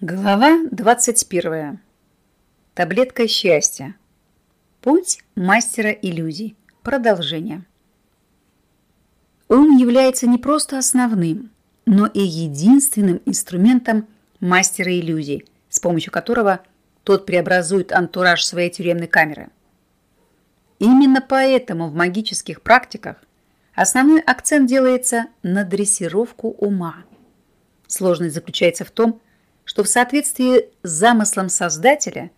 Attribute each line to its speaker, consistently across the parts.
Speaker 1: Глава 21. Таблетка счастья. Путь мастера иллюзий. Продолжение. Ум является не просто основным, но и единственным инструментом мастера иллюзий, с помощью которого тот преобразует антураж своей тюремной камеры. Именно поэтому в магических практиках основной акцент делается на дрессировку ума. Сложность заключается в том, что в соответствии с замыслом создателя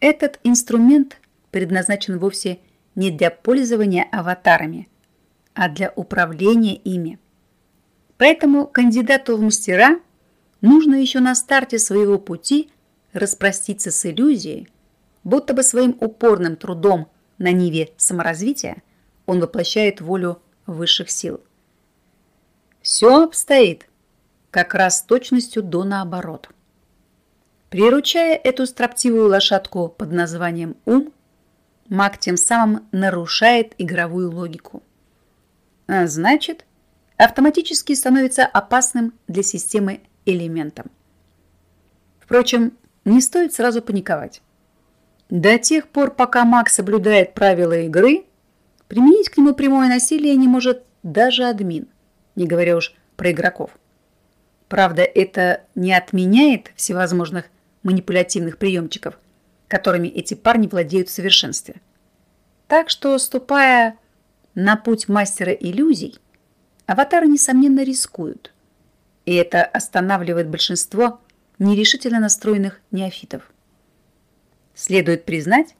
Speaker 1: этот инструмент предназначен вовсе не для пользования аватарами, а для управления ими. Поэтому кандидату в мастера нужно еще на старте своего пути распроститься с иллюзией, будто бы своим упорным трудом на ниве саморазвития он воплощает волю высших сил. Все обстоит как раз с точностью до наоборот. Приручая эту строптивую лошадку под названием «ум», маг тем самым нарушает игровую логику. А значит, автоматически становится опасным для системы элементом. Впрочем, не стоит сразу паниковать. До тех пор, пока маг соблюдает правила игры, применить к нему прямое насилие не может даже админ, не говоря уж про игроков. Правда, это не отменяет всевозможных манипулятивных приемчиков, которыми эти парни владеют в совершенстве. Так что, ступая на путь мастера иллюзий, аватары, несомненно, рискуют. И это останавливает большинство нерешительно настроенных неофитов. Следует признать,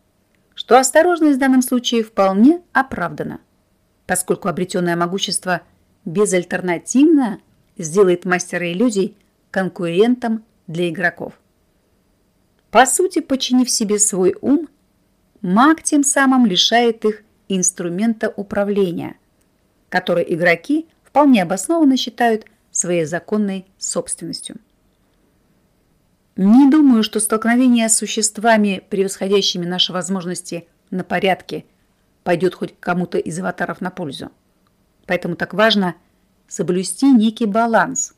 Speaker 1: что осторожность в данном случае вполне оправдана, поскольку обретенное могущество безальтернативно сделает мастера иллюзий конкурентом для игроков. По сути, подчинив себе свой ум, маг тем самым лишает их инструмента управления, который игроки вполне обоснованно считают своей законной собственностью. Не думаю, что столкновение с существами, превосходящими наши возможности на порядке, пойдет хоть кому-то из аватаров на пользу. Поэтому так важно соблюсти некий баланс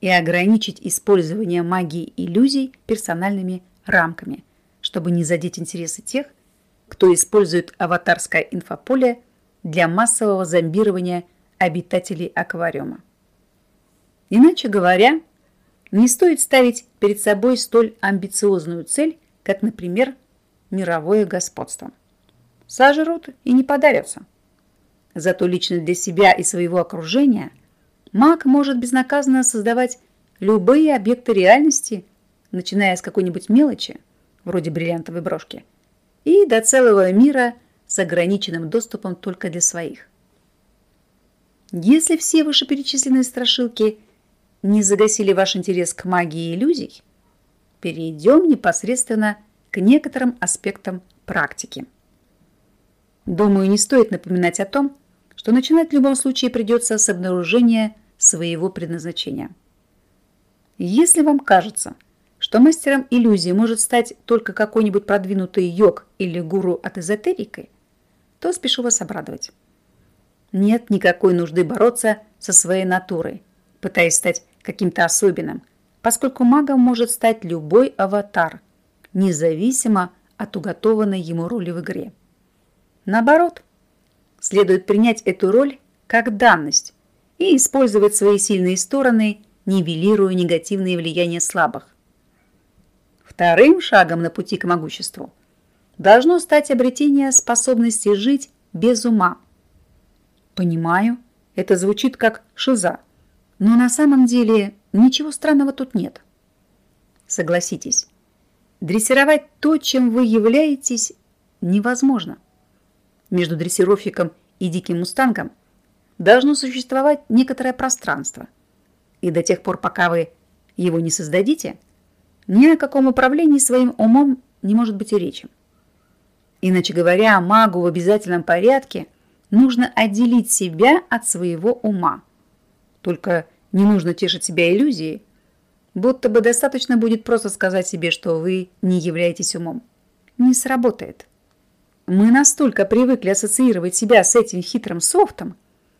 Speaker 1: и ограничить использование магии иллюзий персональными рамками, чтобы не задеть интересы тех, кто использует аватарское инфополе для массового зомбирования обитателей аквариума. Иначе говоря, не стоит ставить перед собой столь амбициозную цель, как, например, мировое господство. Сожрут и не подавятся. Зато лично для себя и своего окружения маг может безнаказанно создавать любые объекты реальности начиная с какой-нибудь мелочи, вроде бриллиантовой брошки, и до целого мира с ограниченным доступом только для своих. Если все вышеперечисленные страшилки не загасили ваш интерес к магии иллюзий, перейдем непосредственно к некоторым аспектам практики. Думаю, не стоит напоминать о том, что начинать в любом случае придется с обнаружения своего предназначения. Если вам кажется, что мастером иллюзии может стать только какой-нибудь продвинутый йог или гуру от эзотерики, то спешу вас обрадовать. Нет никакой нужды бороться со своей натурой, пытаясь стать каким-то особенным, поскольку магом может стать любой аватар, независимо от уготованной ему роли в игре. Наоборот, следует принять эту роль как данность и использовать свои сильные стороны, нивелируя негативные влияния слабых. Вторым шагом на пути к могуществу должно стать обретение способности жить без ума. Понимаю, это звучит как шиза, но на самом деле ничего странного тут нет. Согласитесь, дрессировать то, чем вы являетесь, невозможно. Между дрессировщиком и диким мустангом должно существовать некоторое пространство. И до тех пор, пока вы его не создадите – ни о каком управлении своим умом не может быть и речи. Иначе говоря, магу в обязательном порядке нужно отделить себя от своего ума. Только не нужно тешить себя иллюзией, будто бы достаточно будет просто сказать себе, что вы не являетесь умом. Не сработает. Мы настолько привыкли ассоциировать себя с этим хитрым софтом,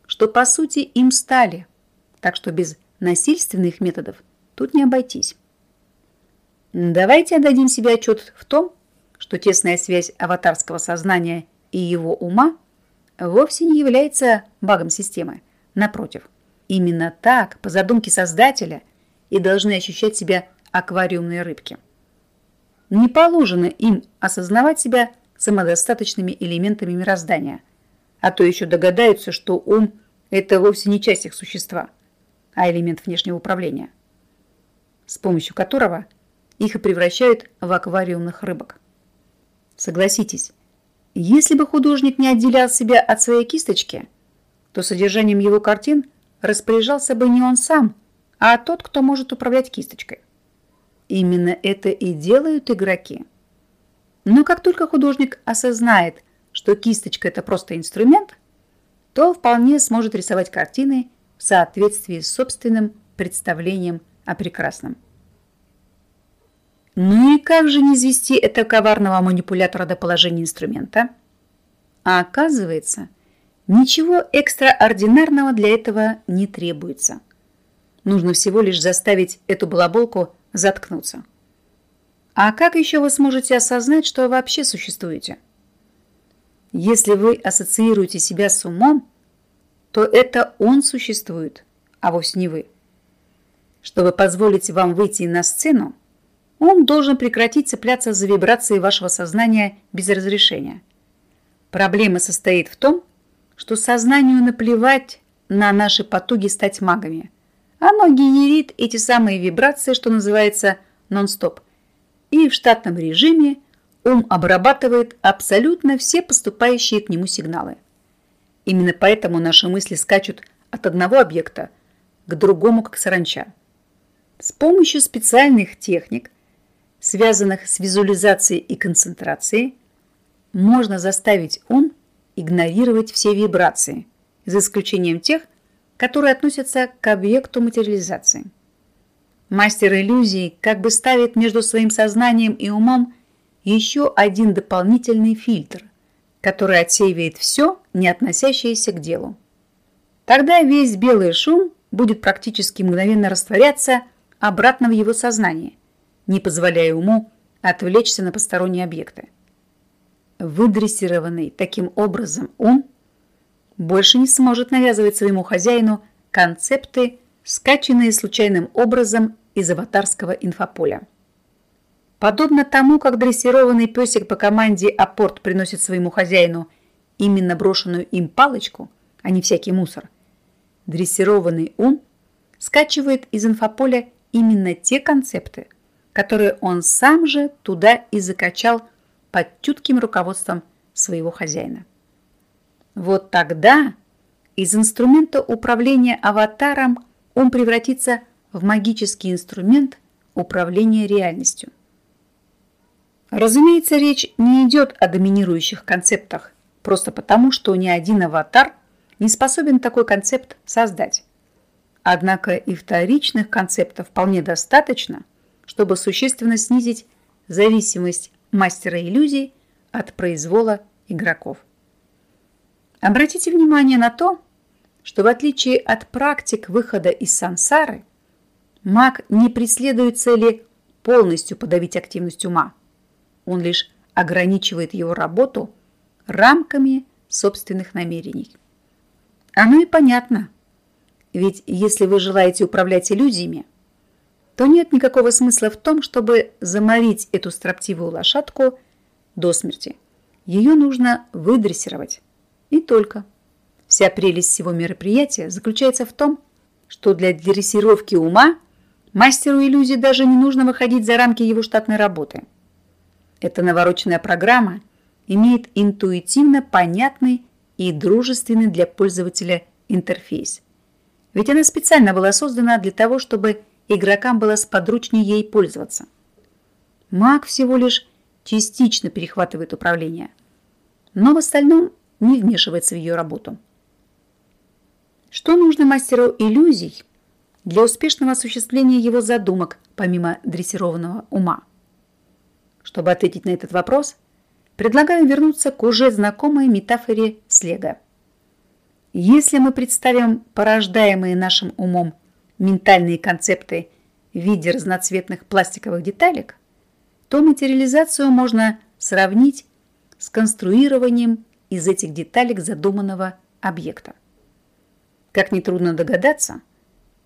Speaker 1: что по сути им стали. Так что без насильственных методов тут не обойтись. Давайте отдадим себе отчет в том, что тесная связь аватарского сознания и его ума вовсе не является багом системы. Напротив, именно так, по задумке создателя, и должны ощущать себя аквариумные рыбки. Не положено им осознавать себя самодостаточными элементами мироздания, а то еще догадаются, что ум – это вовсе не часть их существа, а элемент внешнего управления, с помощью которого их и превращают в аквариумных рыбок. Согласитесь, если бы художник не отделял себя от своей кисточки, то содержанием его картин распоряжался бы не он сам, а тот, кто может управлять кисточкой. Именно это и делают игроки. Но как только художник осознает, что кисточка – это просто инструмент, то вполне сможет рисовать картины в соответствии с собственным представлением о прекрасном. Ну и как же не извести этого коварного манипулятора до положения инструмента? А оказывается, ничего экстраординарного для этого не требуется. Нужно всего лишь заставить эту балаболку заткнуться. А как еще вы сможете осознать, что вообще существуете? Если вы ассоциируете себя с умом, то это он существует, а вовсе не вы. Чтобы позволить вам выйти на сцену, он должен прекратить цепляться за вибрации вашего сознания без разрешения. Проблема состоит в том, что сознанию наплевать на наши потуги стать магами. Оно генерит эти самые вибрации, что называется нон-стоп. И в штатном режиме ум обрабатывает абсолютно все поступающие к нему сигналы. Именно поэтому наши мысли скачут от одного объекта к другому, как саранча. С помощью специальных техник – связанных с визуализацией и концентрацией, можно заставить ум игнорировать все вибрации, за исключением тех, которые относятся к объекту материализации. Мастер иллюзий как бы ставит между своим сознанием и умом еще один дополнительный фильтр, который отсеивает все, не относящееся к делу. Тогда весь белый шум будет практически мгновенно растворяться обратно в его сознание, не позволяя уму отвлечься на посторонние объекты. Выдрессированный таким образом ум больше не сможет навязывать своему хозяину концепты, скачанные случайным образом из аватарского инфополя. Подобно тому, как дрессированный песик по команде апорт приносит своему хозяину именно брошенную им палочку, а не всякий мусор, дрессированный ум скачивает из инфополя именно те концепты, которые он сам же туда и закачал под чутким руководством своего хозяина. Вот тогда из инструмента управления аватаром он превратится в магический инструмент управления реальностью. Разумеется, речь не идет о доминирующих концептах, просто потому, что ни один аватар не способен такой концепт создать. Однако и вторичных концептов вполне достаточно – чтобы существенно снизить зависимость мастера иллюзий от произвола игроков. Обратите внимание на то, что в отличие от практик выхода из сансары, маг не преследует цели полностью подавить активность ума. Он лишь ограничивает его работу рамками собственных намерений. Оно и понятно. Ведь если вы желаете управлять иллюзиями, то нет никакого смысла в том, чтобы заморить эту строптивую лошадку до смерти. Ее нужно выдрессировать. И только. Вся прелесть всего мероприятия заключается в том, что для дрессировки ума мастеру иллюзии даже не нужно выходить за рамки его штатной работы. Эта навороченная программа имеет интуитивно понятный и дружественный для пользователя интерфейс. Ведь она специально была создана для того, чтобы игрокам было сподручнее ей пользоваться. Маг всего лишь частично перехватывает управление, но в остальном не вмешивается в ее работу. Что нужно мастеру иллюзий для успешного осуществления его задумок, помимо дрессированного ума? Чтобы ответить на этот вопрос, предлагаю вернуться к уже знакомой метафоре слега. Если мы представим порождаемые нашим умом ментальные концепты в виде разноцветных пластиковых деталек, то материализацию можно сравнить с конструированием из этих деталек задуманного объекта. Как нетрудно догадаться,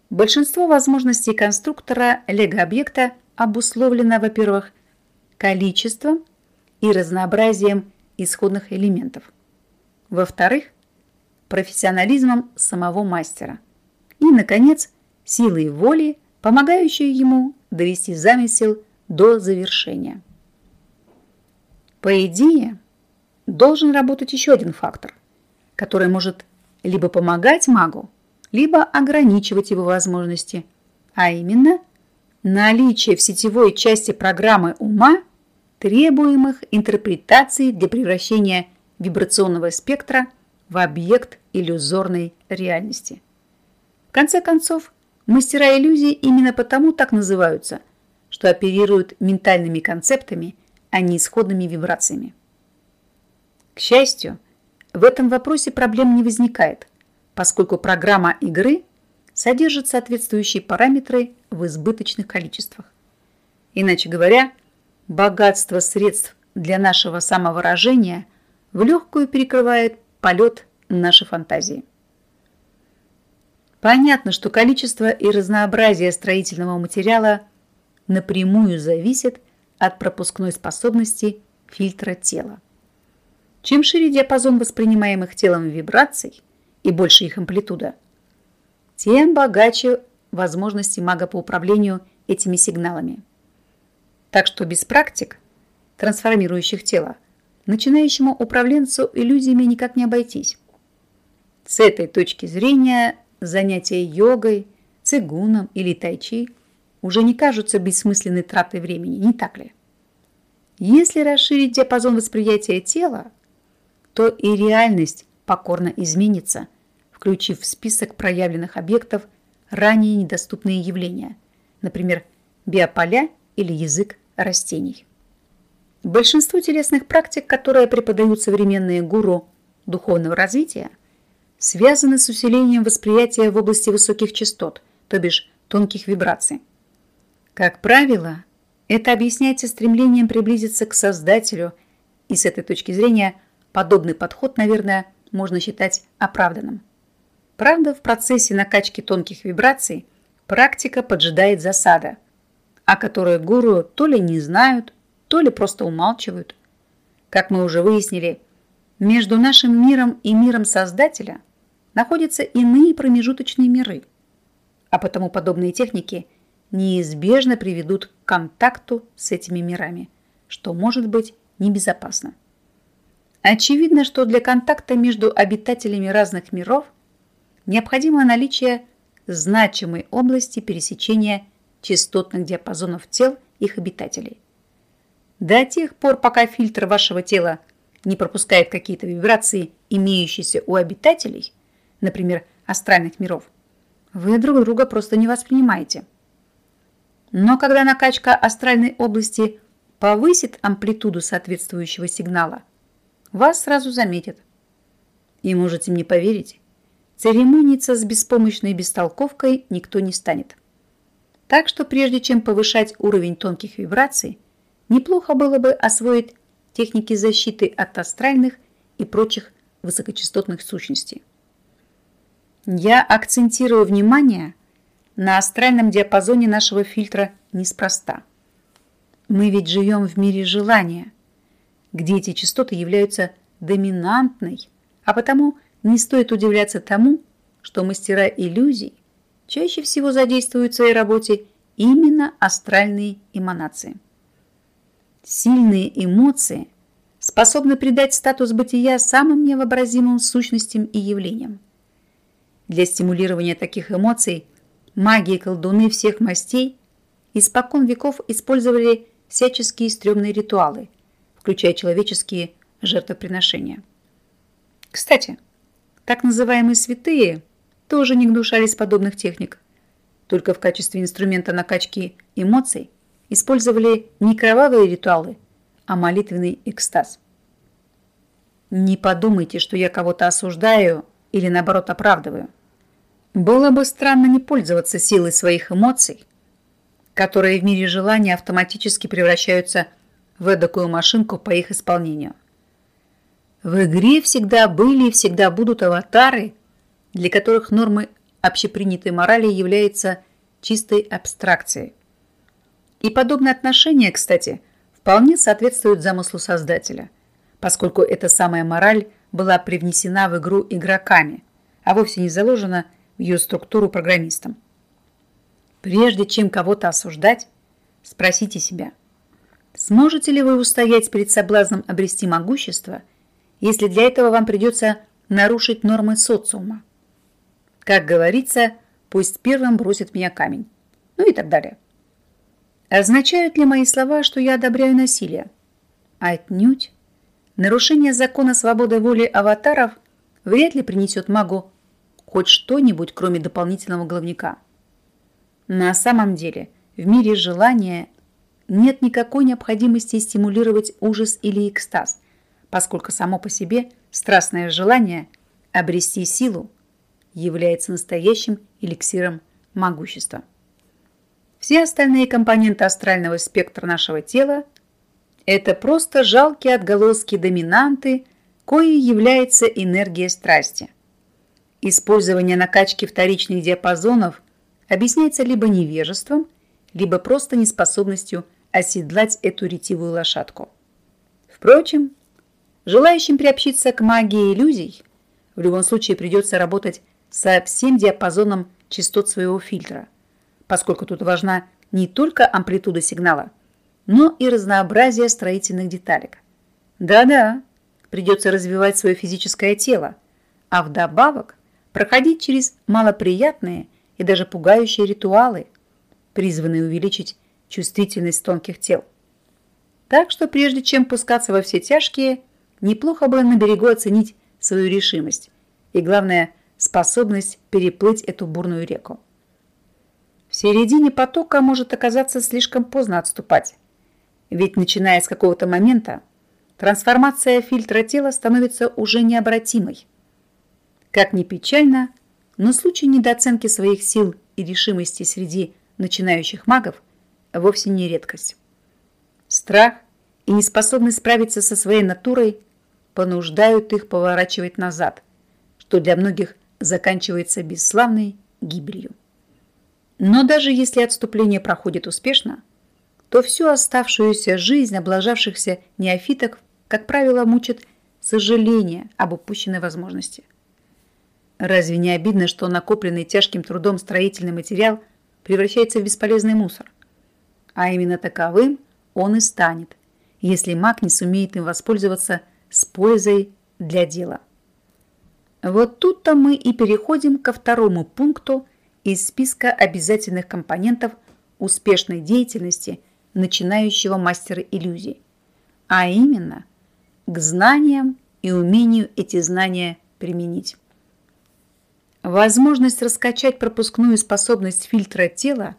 Speaker 1: большинство возможностей конструктора лего-объекта обусловлено, во-первых, количеством и разнообразием исходных элементов, во-вторых, профессионализмом самого мастера и, наконец, силой воли, помогающей ему довести замысел до завершения. По идее, должен работать еще один фактор, который может либо помогать магу, либо ограничивать его возможности, а именно наличие в сетевой части программы ума требуемых интерпретаций для превращения вибрационного спектра в объект иллюзорной реальности. В конце концов, мастера иллюзий именно потому так называются, что оперируют ментальными концептами, а не исходными вибрациями. К счастью, в этом вопросе проблем не возникает, поскольку программа игры содержит соответствующие параметры в избыточных количествах. Иначе говоря, богатство средств для нашего самовыражения в легкую перекрывает полет нашей фантазии. Понятно, что количество и разнообразие строительного материала напрямую зависит от пропускной способности фильтра тела. Чем шире диапазон воспринимаемых телом вибраций и больше их амплитуда, тем богаче возможности мага по управлению этими сигналами. Так что без практик, трансформирующих тело, начинающему управленцу иллюзиями никак не обойтись. С этой точки зрения занятия йогой, цигуном или тайчи уже не кажутся бессмысленной тратой времени, не так ли? Если расширить диапазон восприятия тела, то и реальность покорно изменится, включив в список проявленных объектов ранее недоступные явления, например, биополя или язык растений. Большинство телесных практик, которые преподают современные гуру духовного развития, связаны с усилением восприятия в области высоких частот, то бишь тонких вибраций. Как правило, это объясняется стремлением приблизиться к Создателю, и с этой точки зрения – Подобный подход, наверное, можно считать оправданным. Правда, в процессе накачки тонких вибраций практика поджидает засада, о которой гуру то ли не знают, то ли просто умалчивают. Как мы уже выяснили, между нашим миром и миром Создателя находятся иные промежуточные миры, а потому подобные техники неизбежно приведут к контакту с этими мирами, что может быть небезопасно. Очевидно, что для контакта между обитателями разных миров необходимо наличие значимой области пересечения частотных диапазонов тел их обитателей. До тех пор, пока фильтр вашего тела не пропускает какие-то вибрации, имеющиеся у обитателей, например, астральных миров, вы друг друга просто не воспринимаете. Но когда накачка астральной области повысит амплитуду соответствующего сигнала – вас сразу заметят. И можете мне поверить, церемониться с беспомощной бестолковкой никто не станет. Так что прежде чем повышать уровень тонких вибраций, неплохо было бы освоить техники защиты от астральных и прочих высокочастотных сущностей. Я акцентирую внимание на астральном диапазоне нашего фильтра неспроста. Мы ведь живем в мире желания, где эти частоты являются доминантной, а потому не стоит удивляться тому, что мастера иллюзий чаще всего задействуют в своей работе именно астральные эманации. Сильные эмоции способны придать статус бытия самым невообразимым сущностям и явлениям. Для стимулирования таких эмоций маги и колдуны всех мастей испокон веков использовали всяческие стрёмные ритуалы – включая человеческие жертвоприношения. Кстати, так называемые святые тоже не гнушались подобных техник, только в качестве инструмента накачки эмоций использовали не кровавые ритуалы, а молитвенный экстаз. Не подумайте, что я кого-то осуждаю или наоборот оправдываю. Было бы странно не пользоваться силой своих эмоций, которые в мире желания автоматически превращаются в эдакую машинку по их исполнению. В игре всегда были и всегда будут аватары, для которых нормы общепринятой морали являются чистой абстракцией. И подобное отношение, кстати, вполне соответствует замыслу создателя, поскольку эта самая мораль была привнесена в игру игроками, а вовсе не заложена в ее структуру программистом. Прежде чем кого-то осуждать, спросите себя, сможете ли вы устоять перед соблазном обрести могущество, если для этого вам придется нарушить нормы социума? Как говорится, пусть первым бросит меня камень. Ну и так далее. Означают ли мои слова, что я одобряю насилие? Отнюдь. Нарушение закона свободы воли аватаров вряд ли принесет магу хоть что-нибудь, кроме дополнительного главника. На самом деле, в мире желания нет никакой необходимости стимулировать ужас или экстаз, поскольку само по себе страстное желание обрести силу является настоящим эликсиром могущества. Все остальные компоненты астрального спектра нашего тела – это просто жалкие отголоски доминанты, коей является энергия страсти. Использование накачки вторичных диапазонов объясняется либо невежеством, либо просто неспособностью оседлать эту ретивую лошадку. Впрочем, желающим приобщиться к магии иллюзий в любом случае придется работать со всем диапазоном частот своего фильтра, поскольку тут важна не только амплитуда сигнала, но и разнообразие строительных деталек. Да-да, придется развивать свое физическое тело, а вдобавок проходить через малоприятные и даже пугающие ритуалы, призванные увеличить чувствительность тонких тел. Так что прежде чем пускаться во все тяжкие, неплохо бы на берегу оценить свою решимость и, главное, способность переплыть эту бурную реку. В середине потока может оказаться слишком поздно отступать, ведь начиная с какого-то момента трансформация фильтра тела становится уже необратимой. Как ни печально, но случай недооценки своих сил и решимости среди начинающих магов вовсе не редкость. Страх и неспособность справиться со своей натурой понуждают их поворачивать назад, что для многих заканчивается бесславной гибелью. Но даже если отступление проходит успешно, то всю оставшуюся жизнь облажавшихся неофиток, как правило, мучит сожаление об упущенной возможности – Разве не обидно, что накопленный тяжким трудом строительный материал превращается в бесполезный мусор? А именно таковым он и станет, если маг не сумеет им воспользоваться с пользой для дела. Вот тут-то мы и переходим ко второму пункту из списка обязательных компонентов успешной деятельности начинающего мастера иллюзий, а именно к знаниям и умению эти знания применить. Возможность раскачать пропускную способность фильтра тела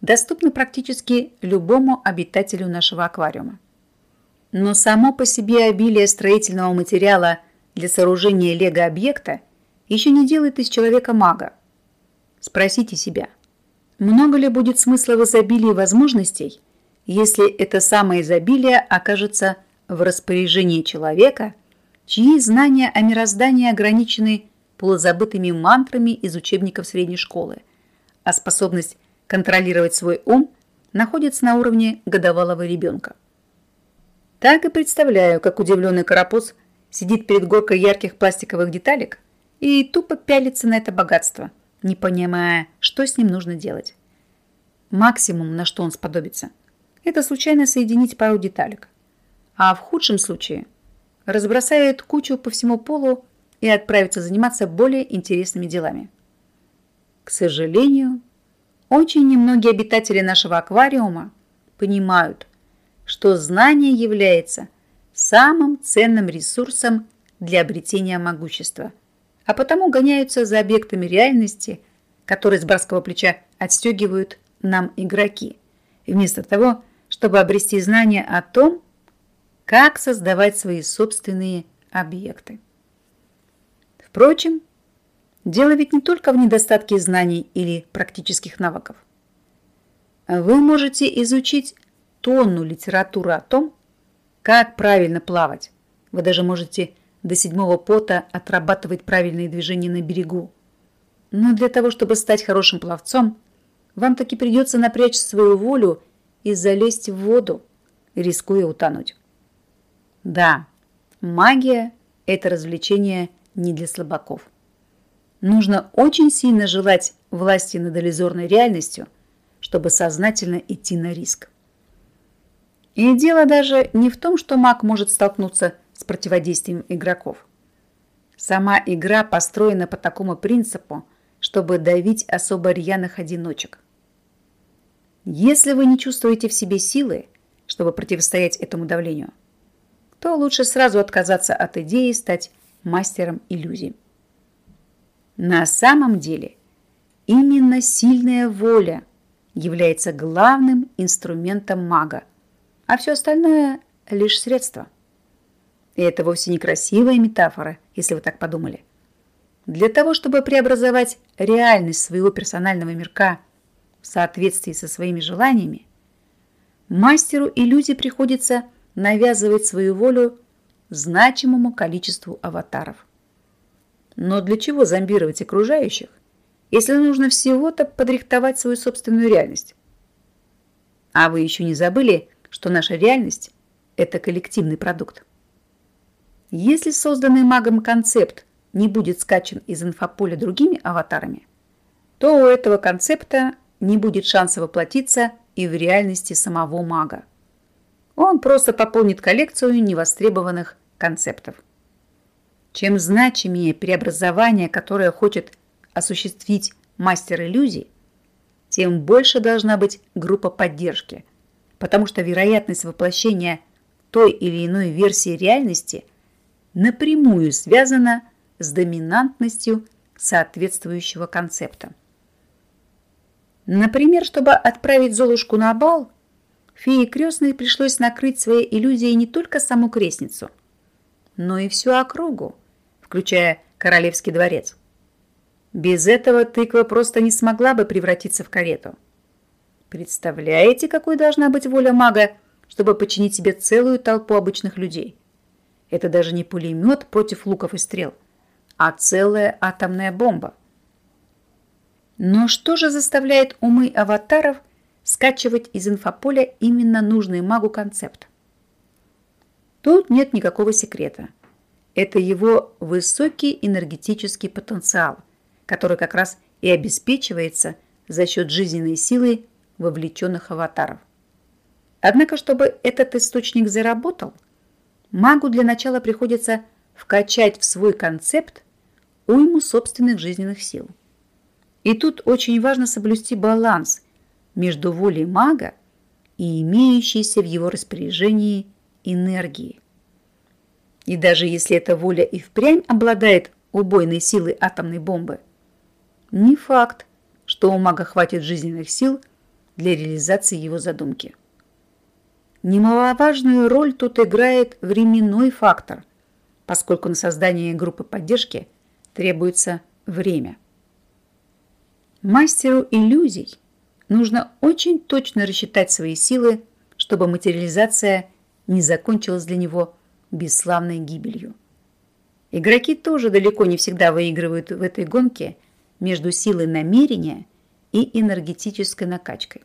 Speaker 1: доступна практически любому обитателю нашего аквариума. Но само по себе обилие строительного материала для сооружения лего-объекта еще не делает из человека мага. Спросите себя, много ли будет смысла в изобилии возможностей, если это самое изобилие окажется в распоряжении человека, чьи знания о мироздании ограничены полузабытыми мантрами из учебников средней школы, а способность контролировать свой ум находится на уровне годовалого ребенка. Так и представляю, как удивленный карапуз сидит перед горкой ярких пластиковых деталек и тупо пялится на это богатство, не понимая, что с ним нужно делать. Максимум, на что он сподобится, это случайно соединить пару деталек. А в худшем случае разбросает кучу по всему полу и отправиться заниматься более интересными делами. К сожалению, очень немногие обитатели нашего аквариума понимают, что знание является самым ценным ресурсом для обретения могущества, а потому гоняются за объектами реальности, которые с барского плеча отстегивают нам игроки, вместо того, чтобы обрести знания о том, как создавать свои собственные объекты. Впрочем, дело ведь не только в недостатке знаний или практических навыков. Вы можете изучить тонну литературы о том, как правильно плавать. Вы даже можете до седьмого пота отрабатывать правильные движения на берегу. Но для того, чтобы стать хорошим пловцом, вам таки придется напрячь свою волю и залезть в воду, рискуя утонуть. Да, магия – это развлечение не для слабаков. Нужно очень сильно желать власти над иллюзорной реальностью, чтобы сознательно идти на риск. И дело даже не в том, что маг может столкнуться с противодействием игроков. Сама игра построена по такому принципу, чтобы давить особо рьяных одиночек. Если вы не чувствуете в себе силы, чтобы противостоять этому давлению, то лучше сразу отказаться от идеи стать мастером иллюзий. На самом деле, именно сильная воля является главным инструментом мага – а все остальное – лишь средство. И это вовсе не красивая метафора, если вы так подумали. Для того, чтобы преобразовать реальность своего персонального мирка в соответствии со своими желаниями, мастеру иллюзий приходится навязывать свою волю значимому количеству аватаров. Но для чего зомбировать окружающих, если нужно всего-то подрихтовать свою собственную реальность? А вы еще не забыли, что наша реальность – это коллективный продукт. Если созданный магом концепт не будет скачан из инфополя другими аватарами, то у этого концепта не будет шанса воплотиться и в реальности самого мага. Он просто пополнит коллекцию невостребованных концептов. Чем значимее преобразование, которое хочет осуществить мастер иллюзий, тем больше должна быть группа поддержки – потому что вероятность воплощения той или иной версии реальности напрямую связана с доминантностью соответствующего концепта. Например, чтобы отправить Золушку на бал, фее крестной пришлось накрыть своей иллюзией не только саму крестницу, но и всю округу, включая Королевский дворец. Без этого тыква просто не смогла бы превратиться в карету. Представляете, какой должна быть воля мага, чтобы починить себе целую толпу обычных людей? Это даже не пулемет против луков и стрел, а целая атомная бомба. Но что же заставляет умы аватаров скачивать из инфополя именно нужный магу концепт? Тут нет никакого секрета. Это его высокий энергетический потенциал, который как раз и обеспечивается за счет жизненной силы вовлеченных аватаров. Однако, чтобы этот источник заработал, магу для начала приходится вкачать в свой концепт уйму собственных жизненных сил. И тут очень важно соблюсти баланс между волей мага и имеющейся в его распоряжении энергии. И даже если эта воля и впрямь обладает убойной силой атомной бомбы, не факт, что у мага хватит жизненных сил – для реализации его задумки. Немаловажную роль тут играет временной фактор, поскольку на создание группы поддержки требуется время. Мастеру иллюзий нужно очень точно рассчитать свои силы, чтобы материализация не закончилась для него бесславной гибелью. Игроки тоже далеко не всегда выигрывают в этой гонке между силой намерения и энергетической накачкой.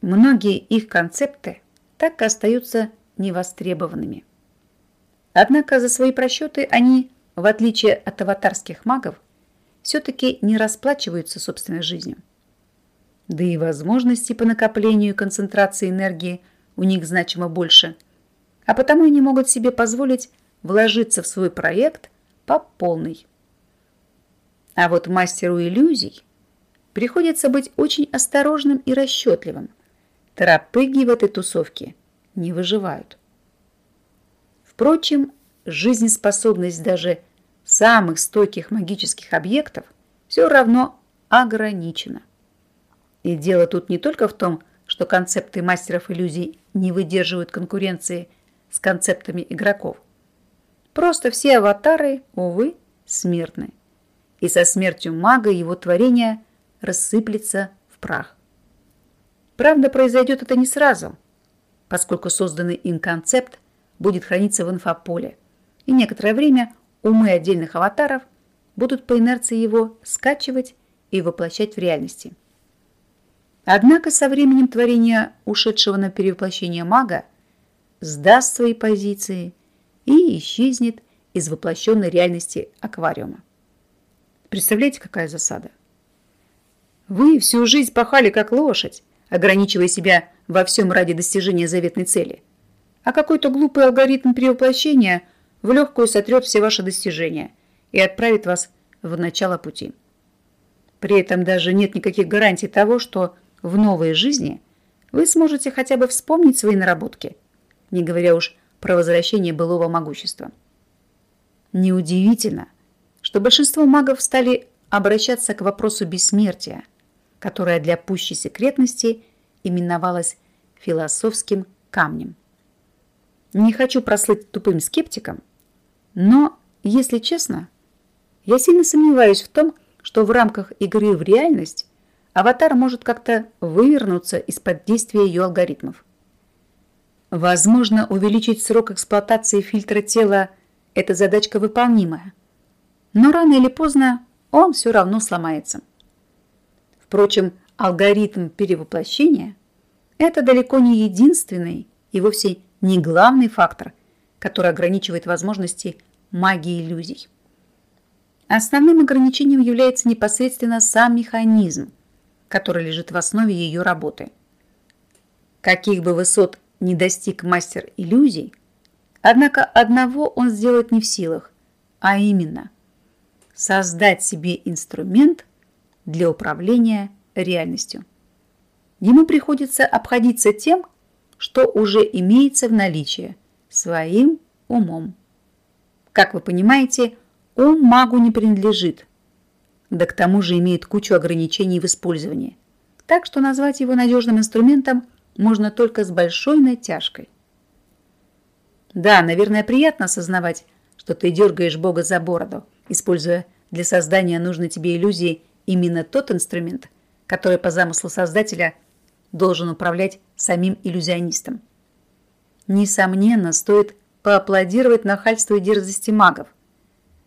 Speaker 1: Многие их концепты так и остаются невостребованными. Однако за свои просчеты они, в отличие от аватарских магов, все-таки не расплачиваются собственной жизнью. Да и возможности по накоплению и концентрации энергии у них значимо больше, а потому они могут себе позволить вложиться в свой проект по полной. А вот мастеру иллюзий – приходится быть очень осторожным и расчетливым. Торопыги в этой тусовке не выживают. Впрочем, жизнеспособность даже самых стойких магических объектов все равно ограничена. И дело тут не только в том, что концепты мастеров иллюзий не выдерживают конкуренции с концептами игроков. Просто все аватары, увы, смертны. И со смертью мага его творения – рассыплется в прах. Правда, произойдет это не сразу, поскольку созданный им концепт будет храниться в инфополе, и некоторое время умы отдельных аватаров будут по инерции его скачивать и воплощать в реальности. Однако со временем творение ушедшего на перевоплощение мага сдаст свои позиции и исчезнет из воплощенной реальности аквариума. Представляете, какая засада? Вы всю жизнь пахали как лошадь, ограничивая себя во всем ради достижения заветной цели. А какой-то глупый алгоритм перевоплощения в легкую сотрет все ваши достижения и отправит вас в начало пути. При этом даже нет никаких гарантий того, что в новой жизни вы сможете хотя бы вспомнить свои наработки, не говоря уж про возвращение былого могущества. Неудивительно, что большинство магов стали обращаться к вопросу бессмертия, которое для пущей секретности именовалось философским камнем. Не хочу прослыть тупым скептиком, но, если честно, я сильно сомневаюсь в том, что в рамках игры в реальность аватар может как-то вывернуться из-под действия ее алгоритмов. Возможно, увеличить срок эксплуатации фильтра тела – это задачка выполнимая. Но рано или поздно он все равно сломается. Впрочем, алгоритм перевоплощения – это далеко не единственный и вовсе не главный фактор, который ограничивает возможности магии иллюзий. Основным ограничением является непосредственно сам механизм – который лежит в основе ее работы. Каких бы высот не достиг мастер иллюзий, однако одного он сделать не в силах, а именно создать себе инструмент для управления реальностью. Ему приходится обходиться тем, что уже имеется в наличии, своим умом. Как вы понимаете, ум магу не принадлежит – да к тому же имеет кучу ограничений в использовании. Так что назвать его надежным инструментом можно только с большой натяжкой. Да, наверное, приятно осознавать, что ты дергаешь Бога за бороду, используя для создания нужной тебе иллюзии именно тот инструмент, который по замыслу Создателя должен управлять самим иллюзионистом. Несомненно, стоит поаплодировать нахальству и дерзости магов –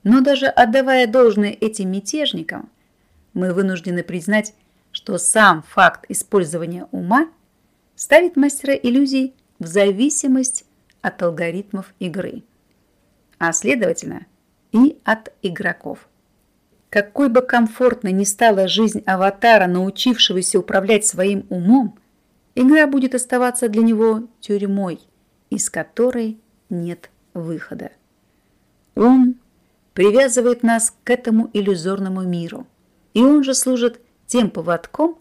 Speaker 1: но даже отдавая должное этим мятежникам, мы вынуждены признать, что сам факт использования ума ставит мастера иллюзий в зависимость от алгоритмов игры, а следовательно и от игроков. Какой бы комфортной ни стала жизнь аватара, научившегося управлять своим умом, игра будет оставаться для него тюрьмой, из которой нет выхода. Ум привязывает нас к этому иллюзорному миру. И он же служит тем поводком,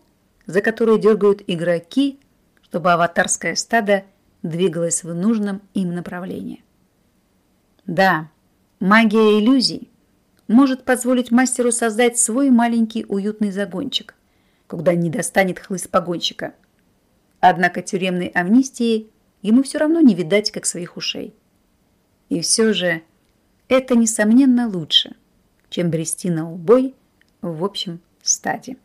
Speaker 1: за который дергают игроки, чтобы аватарское стадо двигалось в нужном им направлении. Да, магия иллюзий может позволить мастеру создать свой маленький уютный загончик, куда не достанет хлыст погонщика. Однако тюремной амнистии ему все равно не видать, как своих ушей. И все же это, несомненно, лучше, чем брести на убой в общем стаде.